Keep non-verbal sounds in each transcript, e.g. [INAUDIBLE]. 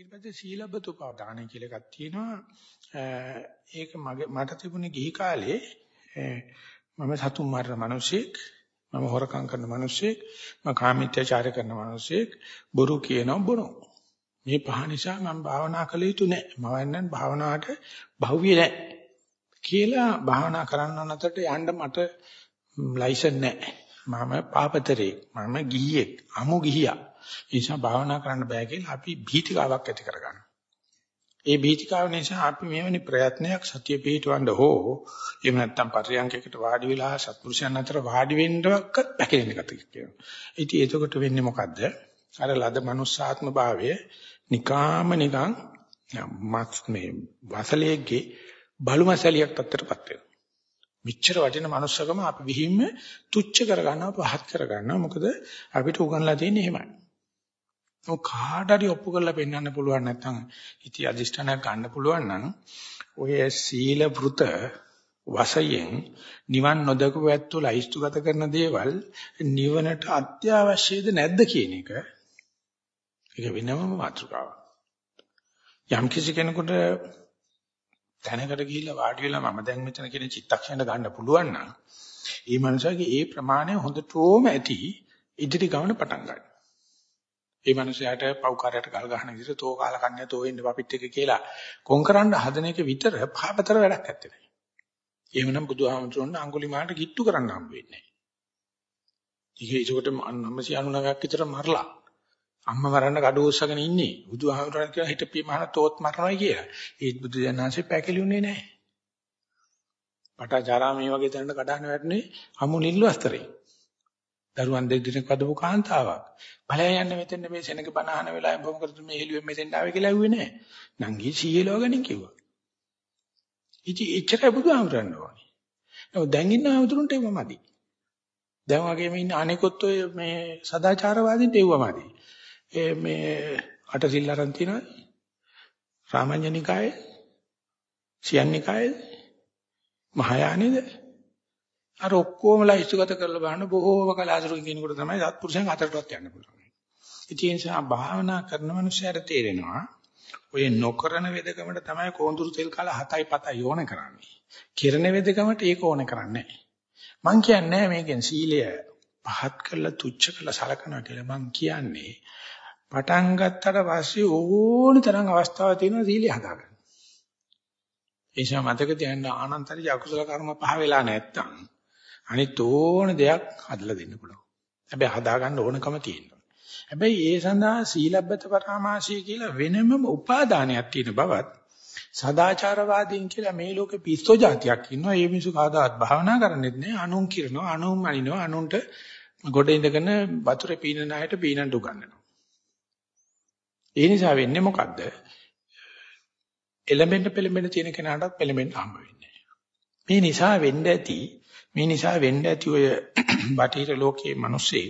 ඊට පස්සේ සීලබ්බතුපාදානයි කියලා එකක් තියෙනවා. ඒක මගේ මට තිබුණේ ගිහි කාලේ මම සතුන් මරන මිනිසෙක්, මම හොරකම් කරන මිනිසෙක්, මම කාමීත්‍යචාර කරන මිනිසෙක්, බොරු කියනවා බොනවා. මේ පහ නිසා මම භාවනා කළ යුතු නැහැ. මම වන්නන් භාවනාවට බහුවිය නැහැ. කියලා භාවනා කරන්න අතරට යන්න මට ලයිසන් නැහැ. මම පාපතරේ මම ගිහියෙක් අමු ගිහියා. ඒ නිසා භාවනා කරන්න බෑ කියලා අපි භීතිකාවක් ඇති කරගන්නවා. ඒ භීතිකාව නිසා අපි මෙවැනි ප්‍රයත්නයක් සතිය පිටවන්න හෝ එහෙම නැත්නම් පරියන්කයකට වාඩි වෙලා සත්පුරුෂයන් අතර වාඩි වෙන්නවත් පැකිලෙන එකක් කියනවා. ඉතින් එතකොට වෙන්නේ මොකද්ද? අර ලද මනුස්සාත්ම භාවය නිකාම නිකන් මස් මේ වසලයේගේ බලු මසලියක් තත්ත්වයටපත් වෙනවා. මෙච්චර වටින මනුස්සකම අපි විහිම්ම තුච්ච කරගන්නවා පහත් කරගන්නවා. මොකද අපිට උගන්ලා තියෙන්නේ එහෙමයි. ඔය කාට හරි ඔප්පු කරලා පෙන්වන්න පුළුවන් නැත්නම් ඉති අදිෂ්ඨානයක් ගන්න පුළුවන් නම් ඔය සීල වෘත වශයෙන් නිවන් නොදකපු ඇත්තෝ ලයිස්තුගත කරන දේවල් නිවනට අත්‍යවශ්‍යද නැද්ද කියන එක ඒක වෙනමම මාතෘකාවක්. යම් කිසි කෙනෙකුට තැනකට ගිහිල්ලා වාඩි වෙලා මම දැන් මෙතන කියන චිත්තක්ෂණය ගන්න පුළුවන් නම් ඒ මනුස්සයාගේ ඒ ප්‍රමාණය හොඳටම ඇති ඉදිරි ගමන පටන් ගන්න. ඒ මනුස්සයාට පව්කාරයට ගල් ගන්න විදිහට තෝ කාලා කන්නේ තෝ ඉන්න අපිට එක කියලා කොන් කරන්න හදන එක විතර පාපතර වැඩක් නැත්තේ නෑ. එහෙමනම් බුදුහාමුදුරන් අඟුලිමාලට කිට්ටු කරන්න හම්බ වෙන්නේ නෑ. ඒක ඒකට 999ක් විතර මරලා අම්මා මරන්න කඩ උස්සගෙන ඉන්නේ. බුදුහාමුදුරන් කියන හිටපිය මහන තෝත් මරනවා කියලා. ඒත් බුදු දනන්සේ පැකිලුනේ නැහැ. පටාචාරා මේ වගේ තැනකට කඩහන වැටුනේ අමු නිල්ලු අස්තරේ. දරුවන් දෙදෙනෙක් වදපු කාන්තාවක්. ඵලයන් යන්නේ මෙතෙන් මේ සෙනඟ බනහන වෙලාවෙ බොම කරතු මේ හෙළුවෙන් මෙතෙන් ආවේ කියලා ඇහුවේ නැහැ. නංගි සීයලව ගනින් කිව්වා. ඉතින් එච්චරයි බුදුහාමුදුරන් ඕනේ. නෝ දැන් ඉන්න ආමුදුරන්ට ඒව මදි. දැන් වගේම ඉන්න අනෙකොත් ඔය මේ සදාචාරවාදීන්ට ඒව මදි. ඒ මේ අටසිල් අරන් තියනවා රාමඤ්ඤනිකායේ සියන්නිකායේ මහායානෙද අර ඔක්කොමලා ඉස්සුගත කරලා බලන බොහෝම කලාතුරකින් කෙනෙකුට තමයි සත්පුරුෂයන් අතරටවත් යන්න පුළුවන්. ඒ නිසා භාවනා කරන මනුස්සයර තේරෙනවා ඔය නොකරන වෙදකමට තමයි කොඳුරු තෙල් කාලා 7යි 7යි ඕන කරන්නේ. කිරණ වෙදකමට ඒක ඕන කරන්නේ නැහැ. මං කියන්නේ මේකෙන් සීලය පහත් කරලා තුච්ච කරලා සලකනවා කියලා මං කියන්නේ පටන් ගත්තට පස්සේ ඕන තරම් අවස්ථාවක් තියෙනවා සීලය හදාගන්න. ඒ නිසා මතක තියාගන්න ආනන්තරි අකුසල කර්ම පහ වෙලා නැත්තම් අනිත් ඕන දෙයක් හදලා දෙන්න පුළුවන්. හැබැයි හදාගන්න ඕනකම තියෙනවා. හැබැයි ඒ සඳහා සීලබ්බත පරාමාසය කියලා වෙනම උපාදානයක් තියෙන බවත් සදාචාරවාදීන් කියලා මේ ලෝකේ පිස්සෝ જાතියක් ඉන්නවා. ඒ මිනිස්සු කවදාවත් භාවනා කරන්නේත් නෑ. අනුන් කිරනවා, අනුන් මනිනවා, අනුන්ට ගොඩ ඉඳගෙන වතුරේ පීනන අයට පීනන්න උගන්වනවා. ඒ නිසා වෙන්නේ මොකද්ද? එලෙමෙන්න පෙලෙමෙන්න තියෙන කෙනාටත් පෙලෙමෙන්න හම්බ වෙන්නේ මේ නිසා වෙන්න ඇති මේ නිසා වෙන්න ඇති ඔය [CLEARS THROAT] බටහිර ලෝකයේ මිනිස්සේ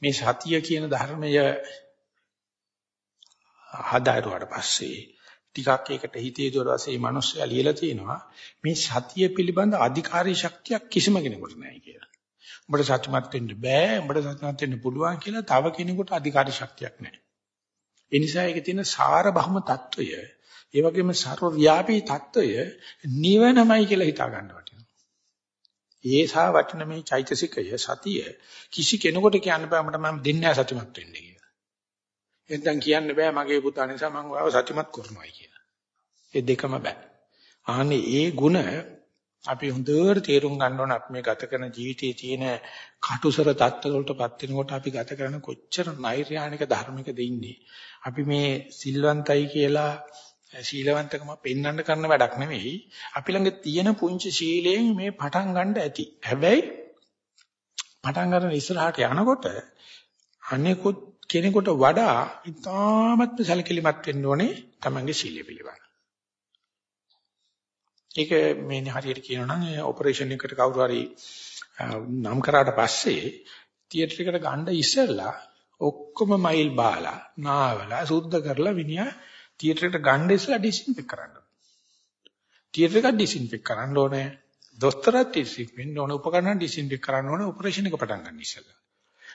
මේ සතිය කියන ධර්මය හදාරුවාට පස්සේ ටිකක් ඒකට හිතේ දොරවසේ මිනිස්සයා ලියලා තිනවා මේ සතිය පිළිබඳ අධිකාරී ශක්තියක් කිසිම කෙනෙකුට නැහැ කියලා. උඹට සත්‍යමත් වෙන්න බෑ, උඹට සත්‍යමත් වෙන්න පුළුවන් කියලා තව කෙනෙකුට අධිකාරී ශක්තියක් නැහැ. ඒ නිසා ඒකේ තියෙන සාරබහම తত্ত্বය, ඒ වගේම ਸਰවව්‍යාපී తত্ত্বය නිවනමයි කියලා හිතා ගන්නවා. ඒසා වටින මේ චෛතසිකය සතිය කිසි කෙනෙකුට කියන්න බෑ මට මම දෙන්නේ නැහැ සතුටුමත් වෙන්න කියලා. එතෙන් කියන්න බෑ මගේ පුතා නිසා මම ඔයාව සතුටුමත් කරනවායි කියලා. ඒ දෙකම බෑ. අනේ ඒ ಗುಣ අපි හොඳට තේරුම් ගන්න ඕන අපි මේ ගත කරන ජීවිතයේ තියෙන කටුසර தත්ත්වවලටපත් වෙනකොට අපි ගත කරන කොච්චර නෛර්යානික ධර්මිකද ඉන්නේ. අපි මේ සිල්වන්තයි කියලා ශීලවන්තකම පෙන්වන්න කරන වැඩක් නෙවෙයි. අපි ළඟ තියෙන පුංචි ශීලයෙන් මේ පටන් ගන්න ඇති. හැබැයි පටන් ගන්න ඉස්සරහට යනකොට අනෙකුත් කෙනෙකුට වඩා ඉතාමත්ම සැලකිලිමත් වෙන්න ඕනේ තමන්ගේ ශීලය පිළිබඳ. ඒක මේ හරියට කියනවා නම් ඔපරේෂන් එකකට කවුරු හරි නම් කරාට පස්සේ තියටර් එකට ගන්න ඉස්සෙල්ලා ඔක්කොම මයිල් බාලා නාවලා සුද්ධ කරලා විනියා තියටර් එකට ගන්න ඉස්සෙල්ලා ඩිස්ඉන්ෆෙක්ට් කරන්න ඕනේ. තියටර් එක ඩිස්ඉන්ෆෙක්ට් කරන්න ඕනේ. දොස්තරත් ඩිස්ඉන්ෆෙක්ට් වෙන්න ඕනේ. උපකරණ ඩිස්ඉන්ෆෙක්ට් කරන්න ඕනේ ඔපරේෂන් එක පටන් ගන්න ඉස්සෙල්ලා.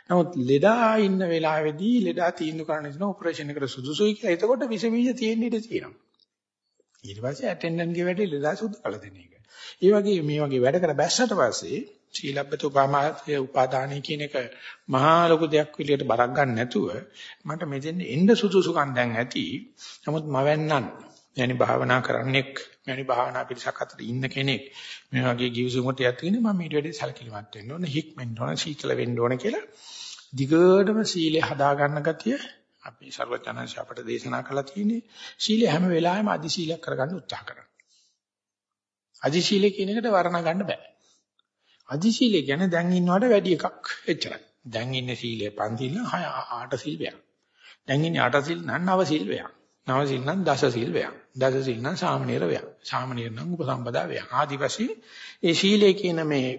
නමුත් ලෙඩා ඉන්න වෙලාවේදී ලෙඩා තීන්දුව කරන්න ඉන්න ඔපරේෂන් එකට සුදුසුයි කියලා. එතකොට විස බීජ තියෙන්න ඉඩ තියෙනවා. ඊට පස්සේ ඇටෙන්ඩන්ට්ගේ වැඩේ ලෙඩා සුදු කළ දෙන එක. ඒ වගේ මේ වගේ වැඩ කර බැස්සට පස්සේ සීලබ්බත උපමාය උපාදානයි කියන එක මහා ලොකු දෙයක් විදියට බරක් ගන්න නැතුව මට මෙතෙන් එන්න සුදුසුකම් දැන් ඇති. නමුත් මවන්නන් යනි භාවනා කරන්නෙක් යනි භාවනා පිළිසක් අතර ඉන්න කෙනෙක් මේ වගේ givisumට යත් ඉන්නේ මම ඊට වැඩි සැලකිලිමත් වෙන්න ඕන හික්මෙන්න ඕන සීතල වෙන්න ඕන කියලා දිගටම සීලය හදා ගන්න ගතිය අපි ਸਰවඥාන්ස අපට දේශනා කළා තියෙන්නේ සීලය හැම වෙලාවෙම අදි සීලයක් කරගන්න උත්සාහ කරනවා. අදි සීලය කියන එකට වර්ණ ගන්න බෑ. අදි සීලය කියන්නේ දැන් ඉන්නවට වැඩි එකක් එච්චරයි. දැන් ඉන්නේ සීලය පන්තිල 6 8 සීලයක්. දැන් ඉන්නේ 8 සීල් නම් 9 සීලයක්. 9 සීල් නම් දස සීලයක්. දස සීල් නම් සාමනීර වයක්. සාමනීර නම් උපසම්පදා වයක්. ආදිවාසී ඒ සීලය කියන මේ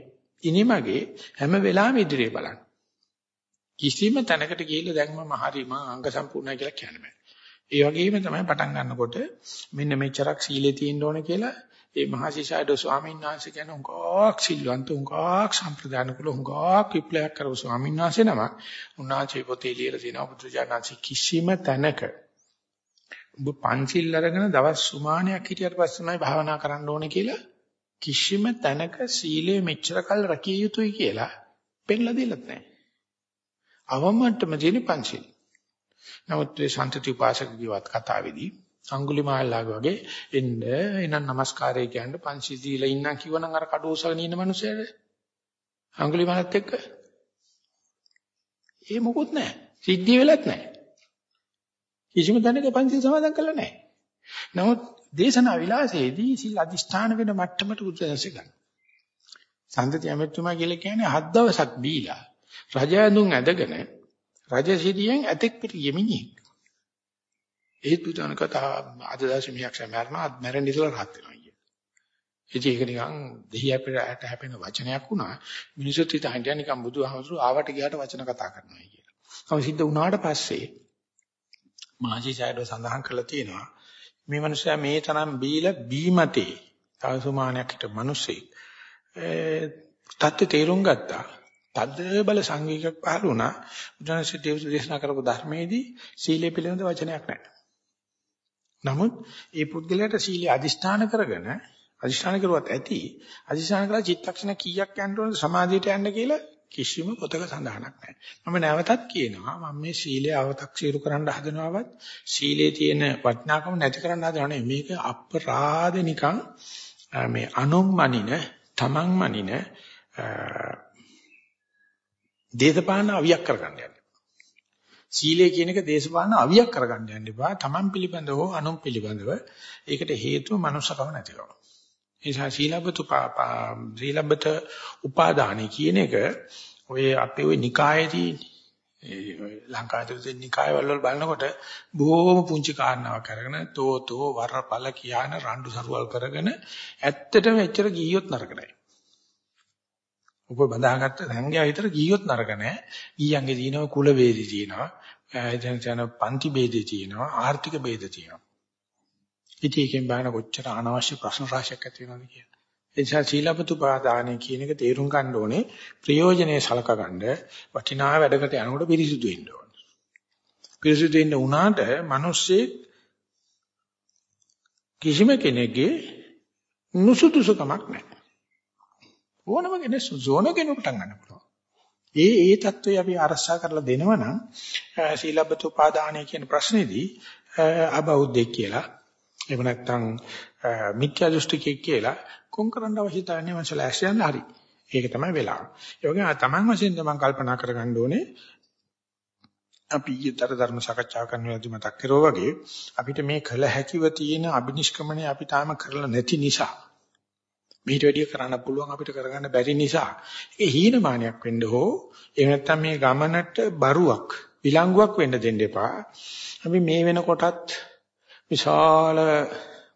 ඉනිමගේ හැම වෙලාවෙම ඉදිරියේ බලන්න. කිසිම තැනකට ගිහිල්ලා දැන් මම හරි මම අංග සම්පූර්ණයි කියලා කියන්න බෑ. ඒ වගේම තමයි පටන් ගන්නකොට මෙන්න මෙච්චරක් සීලේ තියෙන්න ඕන කියලා ඒ මහසිසාරද ස්වාමීන් වහන්සේ කියන උංගාක් සිල්වන්ත උංගාක් සම්ප්‍රදාන කුල උංගාක් විප්ලවයක් කරපු ස්වාමීන් වහන්සේ නම උන්වහන්සේ පොතේ ලියලා තියෙනවා බුදුජානනාංශ කිසිම තැනක ඔබ පංචිල් අරගෙන දවස් සුමානයක් හිටියට පස්සේ තමයි භාවනා කරන්න ඕනේ කියලා කිසිම තැනක සීලය මෙච්චර කල් රැකිය යුතුයි කියලා පෙන්ලා දෙලත් නැහැ. අවමට්ටම තියෙන පංචිල්. නමුත් මේ සම්තති උපාසක කිව්වත් කතාවේදී අඟුලිමාල්ලාගේ වගේ එන්න එනන් নমස්කාරය කියන්නේ පංචිල් දීලා ඉන්නම් කිව්වනම් අර කඩ උසගෙන ඉන්න මිනිස්සුන්ට අඟුලිමාලත් එක්ක ඒ මොකුත් නැහැ. සිද්ධිය වෙලත් නැහැ. කිසිම තැනක පංචිල් සමාදන් කළා නැහැ. නමුත් දේශනා විලාසයේදී සිල් අදිෂ්ඨාන වෙන මට්ටමට උද්දේශ ගන්න. සම්තති අමෙතුමා කියලා කියන්නේ හත් දවසක් බීලා රජ ඇඳුම් ඇඳගෙන රජසිරියෙන් ඇතෙක් පිට යෙමිනියෙක්. ඒත් පුතාන කතා අද දැසේ මියක් සමරනවා අද මැරෙන්න ඉතලා rahat වෙනවා කිය. ඉතින් ඒක නිකන් දෙහි අපිට හැපෙන වචනයක් වුණා. මිනිස්සුත් හිතා හිටියා නිකන් බුදුහාමුදුරු ආවට ගියාට වචන කතා කරනවා කියලා. කම සිද්ධ වුණාට පස්සේ මාජී සයිඩෝ සඳහන් කරලා තියෙනවා මේ මනුස්සයා මේ තරම් බීලා බීමතේ තවසුමානයක් හිට මිනිස්සෙක් ඒ තත්ත්ව තේරුම් ගත්තා. තද්ද බල සංවේගයක් පහළ වුණා. බුදුන්සේ දේශනා කරපු ධර්මයේදී සීලය පිළිබඳ වචනයක් නැහැ. නමුත් ඒ පුද්ගලයාට සීලය අදිෂ්ඨාන කරගෙන අදිෂ්ඨාන කරුවත් ඇති අදිෂ්ඨාන කළා චිත්තක්ෂණ කීයක් යන්න ඕනද සමාධියට යන්න කියලා කිසිම පොතක සඳහනක් නැහැ. මම නැවතත් කියනවා මම මේ සීලය අව탁සීරු කරන්න හදනවවත් සීලේ තියෙන වටිනාකම නැති කරන්න හදනව මේක අපරාධ නිකන් මේ අනුම්මනින තමන්මනින දේශපාලන අවියක් කරගන්න යන්න. සීලය කියන එක දේශපාලන අවියක් කරගන්න යන්න එපා. Taman පිළිබඳව හෝ අනුන් පිළිබඳව. ඒකට හේතුව මනුස්සකම නැතිකම. ඒ නිසා සීලබ්බතු සීලබ්බත උපාදානයි කියන එක ඔය අපේ ওই නිකායේදී ලංකාවේ නිකායවල වල බලනකොට බොහොම පුංචි කාරණාවක් අරගෙන තෝතෝ වරපල කියන රණ්ඩු සරුවල් කරගෙන ඇත්තටම එච්චර ගියොත් නරක නැහැ. ඔබ බඳාගත්ත සංඝයා විතර ගියොත් නරක නැහැ. ගියන්ගේ තියෙනවා කුල වේදි තියෙනවා. එතන යන පන්ති ભેදේ තියෙනවා. ආර්ථික ભેද තියෙනවා. ඉතින් එකෙන් බලන කොච්චර අනවශ්‍ය ප්‍රශ්න රාශියක් ඇති වෙනවද කියලා. ඒ නිසා සීලපතු පාදානය කියන එක තේරුම් ගන්න ඕනේ ප්‍රයෝජනේ සලක ගන්න වටිනා වැඩකට යනකොට පිරිසුදු වෙන්න ඕනේ. පිරිසුදු වෙන්න උනාට මිනිස්සේ කිසිම කෙනෙක්ගේ නුසුදුසුකමක් නැහැ. ඕනම කෙනෙක් සෝන කෙනෙකුට ගන්න පුළුවන්. ඒ ඒ தত্ত্বය අපි අරසා කරලා දෙනවා නම් සීලබ්බත උපාදානය කියන ප්‍රශ්නේදී අබෞද්ධෙක් කියලා එහෙම නැත්නම් මිත්‍යා දෘෂ්ටිකයෙක් කියලා කොන් කරන්න අවශ්‍යතාවය මනසලා ඇස් යන හරි. ඒක තමයි වෙලාව. ඒ වගේම තමන් වශයෙන් තමන් කල්පනා කරගන්න ඕනේ අපි ඊතර ධර්ම සාකච්ඡා කරන වෙලාවදී මතක් කරෝ වගේ අපිට මේ කළ හැකිව තියෙන අබිනිෂ්ක්‍මණය අපි තාම කරලා නැති නිසා මීට වැඩිය කරන්න පුළුවන් අපිට කරගන්න බැරි නිසා ඒක හීනමානයක් වෙන්න හෝ එහෙම නැත්නම් මේ ගමනට බරුවක් විලංගුවක් වෙන්න දෙන්න එපා. අපි මේ වෙනකොටත් විශාල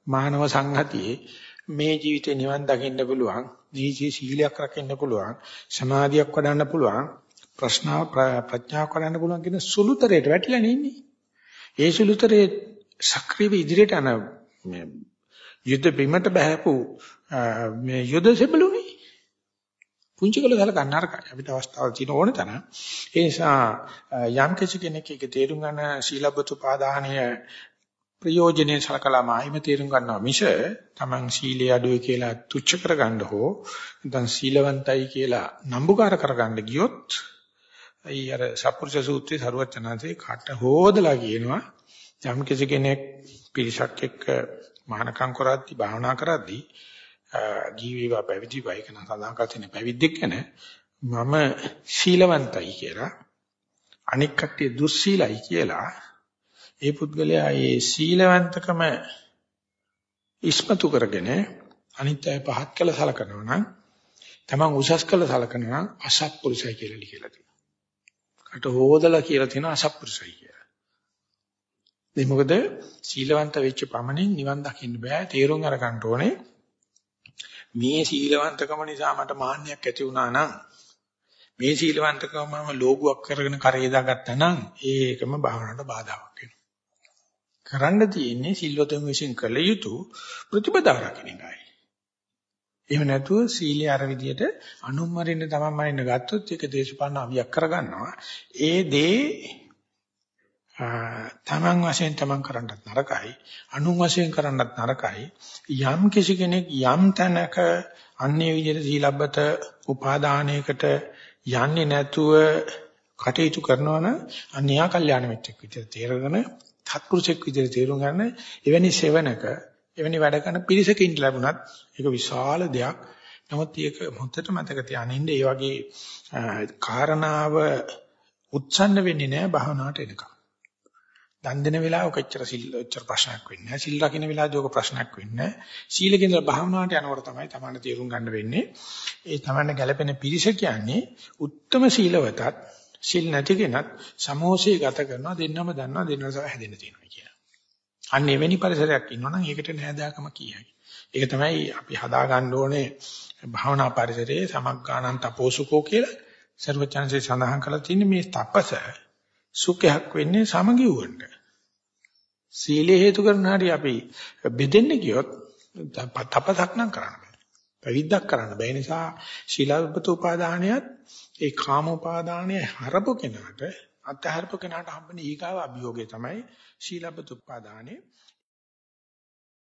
මානව සංහතියේ මේ ජීවිතේ නිවන් දකින්න පුළුවන්, නීචී සීලයක් රකින්න පුළුවන්, සමාධියක් වඩන්න පුළුවන්, ප්‍රශ්නාව ප්‍රඥාවක් වඩන්න පුළුවන් කියන සුළුතරයට වැටිලා ඉන්නේ. ඒ සුළුතරේ සක්‍රීය ඉදිරියට යන යුද්ධ බිමට බහැපු මේ යුද සෙබළුනේ. පුංචි කළ සලකන්න නරකයි. අපිට අවස්ථාවල් තියෙන ඕන තරම්. ඒ නිසා යම් කිසි කෙනෙක් ඒක තේරුම් ගන්න සීලබ්බතු පාදාහණය ප්‍රයෝජනේ සලකලාම ආයිම තේරුම් ගන්නවා මිස Taman සීලයේ අඩුවේ කියලා තුච්ච කරගන්න හෝ නැත්නම් සීලවන්තයි කියලා නම්බුකාර කරගන්න ගියොත් අයි අර සප්පුරුෂ සූත්‍රයේ සරුවචනාංශේ කට හොදලා කියනවා යම් කිසි කෙනෙක් පිරිසක් එක්ක මහානකම් කරද්දී භාවනා කරද්දී ජීවීව පැවිදි වයිකන සඳහන් කර තියෙන පැවිද්දෙක් ගැන මම සීලවන්තයි කියලා අනික් කට්ටිය දුස්සීලයි කියලා ඒ පුද්ගලයා ඒ සීලවන්තකම ඉස්මතු කරගෙන අනිත් අය පහත් කළ සලකනවා නම් තමන් උසස් කළ සලකනවා නම් අසත්පුරුෂයි කියලා ලියලා තියෙනවා. කට හොදලා කියලා තියෙනවා අසත්පුරුෂයි කියලා. මේ මොකද සීලවන්ත වෙච්ච පමණින් නිවන් දකින්න බෑ. තේරුම් අරගන්න ඕනේ. මේ සීලවන්තකම නිසා මට මාන්නයක් ඇති වුණා නම් මේ සීලවන්තකම මම ලෝගුවක් කරගෙන කරේ දාගත්තා නම් ඒකම භාවනාවට බාධාවක් වෙනවා. කරන්න තියෙන්නේ සිල්වතුන් විසින් කළ යුතු ප්‍රතිපදාව රකින්න එකයි. එහෙම නැතුව සීලය අර විදියට අනුම්මරින්න තමන් මරින්න ගත්තොත් ඒක දේශපාලන අවියක් කරගන්නවා. ඒ දේ තමන් වශයෙන් තමන් කරන්නත් නරකයි. අනුන් වශයෙන් කරන්නත් නරකයි. යම් කිසි කෙනෙක් යම් තැනක අන්නේ විදියට සීලබ්බත උපාදානයකට යන්නේ නැතුව කටයුතු කරනවා නම් අන්‍යා කල්යාණ මිත්‍රෙක් විදියට තේරගෙන සත්පුරුෂෙක් විදිහට තේරුම් ගන්න එවැනි සෙවණක එවැනි වැඩ කරන පිරිසකින් ලැබුණත් ඒක විශාල දෙයක්. නමුත් ඒක හොඳට මතක තියාගන්න ඒ වගේ කාරණාව උත්සන්න වෙන්නේ නැහැ භවනාට එනකම්. දන් දෙන වෙලාවක එච්චර සිල් එච්චර ප්‍රශ්නයක් වෙන්නේ නැහැ. සිල් රකින්න වෙලාවදී ඔක ප්‍රශ්නයක් වෙන්නේ නැහැ. සීලකින් භවනාට යනකොට තමයි තමන්න තේරුම් ගන්න වෙන්නේ. ඒ තමන්න ගැළපෙන පිරිස කියන්නේ උත්තරම සීලවතත් සිල් නැති කෙනත් සමෝසය ගත කරනවා දෙන්නම දන්නවා දෙන්නම හැදෙන්න තියෙනවා කියලා. අන්න එවැනි පරිසරයක් ඉන්නවනම් ඒකට නෑදාකම කියයි. ඒක තමයි අපි හදා ගන්න ඕනේ භාවනා පරිසරයේ සමග්ගානන් තපෝසුකෝ කියලා සර්වචන්සේ සඳහන් කරලා තියෙන්නේ මේ තපස සුඛයක් වෙන්නේ සමගිවුවන්ට. සීලේ හේතු කරන හැටි අපි බෙදෙන්න ගියොත් තපසක් නම් කරන්න බෑ. පැවිද්දක් කරන්න බෑ. ඒ නිසා ශීලවත උපාදානියත් ඒ කාම උපාදානය හරපු කෙනාට අත්හරපු කෙනාට හම්බෙන ඊගාව අභියෝගය තමයි ශීලබ්බත උපාදානේ